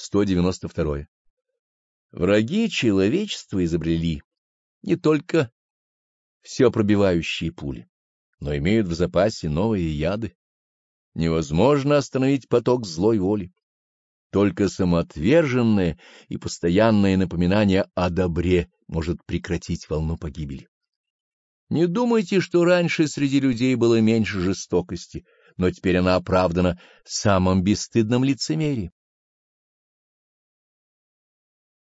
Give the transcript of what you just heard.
192. Враги человечества изобрели не только все пробивающие пули, но имеют в запасе новые яды. Невозможно остановить поток злой воли. Только самоотверженное и постоянное напоминание о добре может прекратить волну погибели. Не думайте, что раньше среди людей было меньше жестокости, но теперь она оправдана самым бесстыдным лицемерием.